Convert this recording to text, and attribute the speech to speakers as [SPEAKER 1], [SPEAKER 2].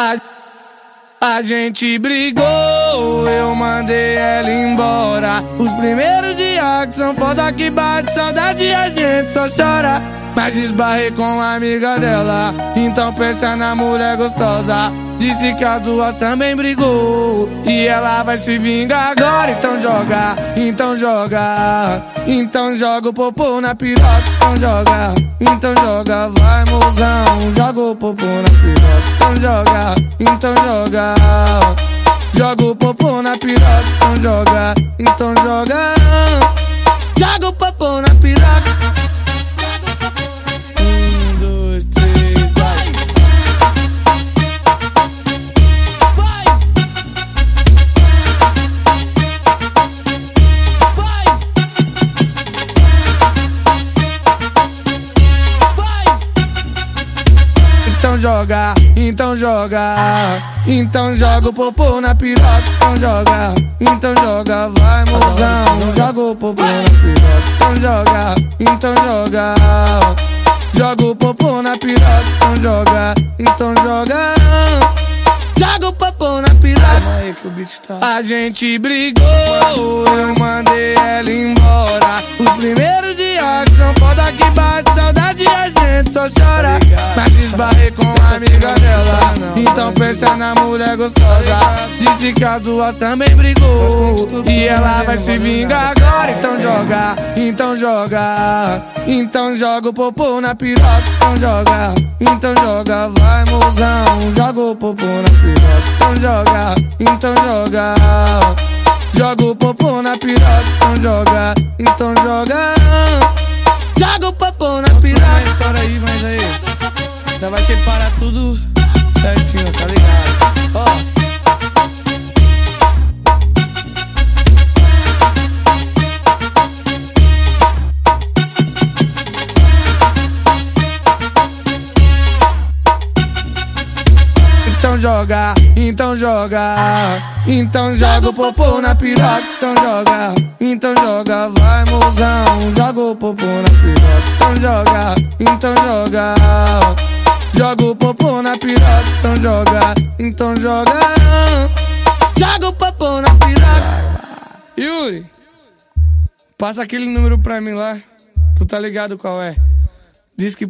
[SPEAKER 1] A, a gente brigou, eu mandei ela embora. Os primeiros dias que são foda que bate saudade, a gente só chora. Mas esbarrei com a amiga dela, então pensa na mulher gostosa. Disse que a duas também brigou. E ela vai se vingar agora. Então joga, então joga. Então joga o popô na piroca. Então joga, então joga. Vai mozão, joga o popô na piroca. Então joga, então joga. Joga o popô na piroca. Então joga, então joga, então joga. Então joga o popô na piroca, então joga, então joga, vai mozão. Joga o popô na piroca, então joga, então joga. Joga o popô na piroca, então joga, então joga. Joga o popô na piroca. Tá. A gente brigou, eu mandei ela embora. Os primeiros dias que são foda que bate saudade, a gente só chora. Esbarrei com a amiga dela. Então pensa na mulher gostosa. Disse que a duas também brigou. E ela vai se vingar agora. Então joga, então joga. Então joga o popô na piroca. Então joga, então joga. Vai mozão, joga o popô na piroca. Então joga, então joga. Joga o popô na piroca. Então joga,
[SPEAKER 2] tudo certinho, tá ligado? Ó.
[SPEAKER 1] Então joga, então joga, então joga o popô na piroca, então joga, então joga, vai mozão, joga o popô na piroca, então joga, então joga. Joga o na piroca, então joga, então joga. Joga o popô na piroca. Yuri, passa aquele número pra mim lá. Tu tá ligado qual é? Diz que.